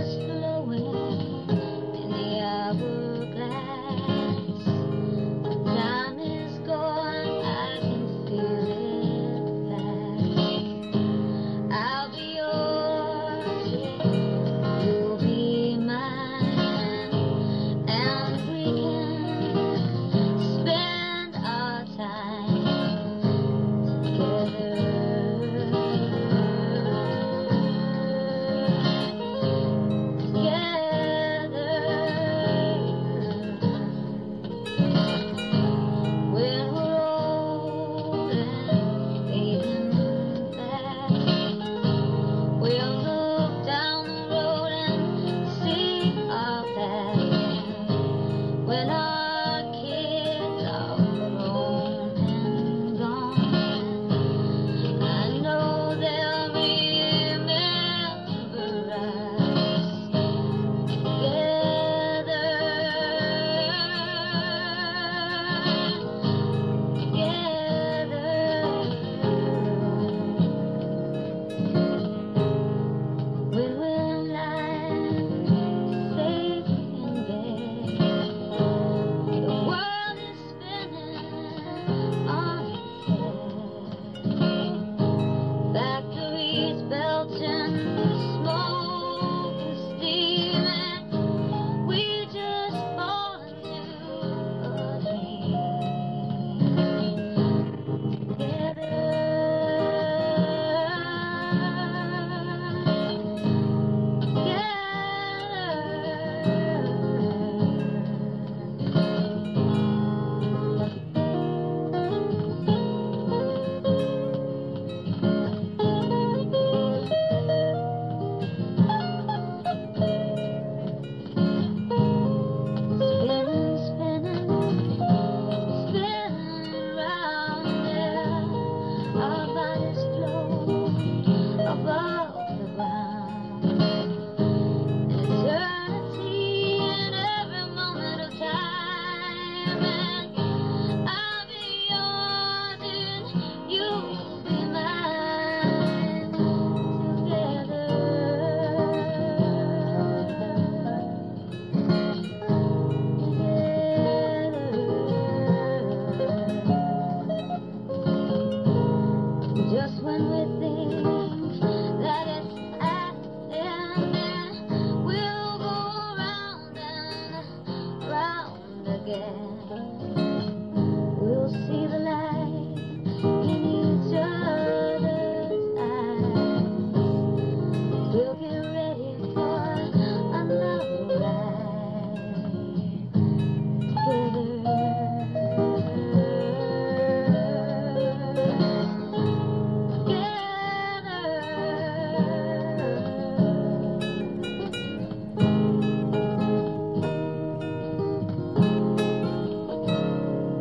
Christmas. indulgence. We'll see the